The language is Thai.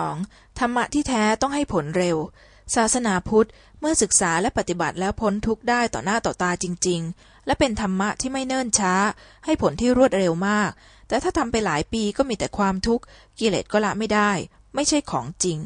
1.2 ธรรมะที่แท้ต้องให้ผลเร็ว ศาสนาพุทธเมื่อศึกษาและปฏิบัติแล้วพ้นทุกข์ได้ต่อหน้าต่อตาจริง ๆ และเป็นธรรมะที่ไม่เนิ่นช้า ให้ผลที่รวดเร็วมาก แต่ถ้าทำไปหลายปีก็มีแต่ความทุกข์กิเลสก็ละไม่ได้ ไม่ใช่ของจริง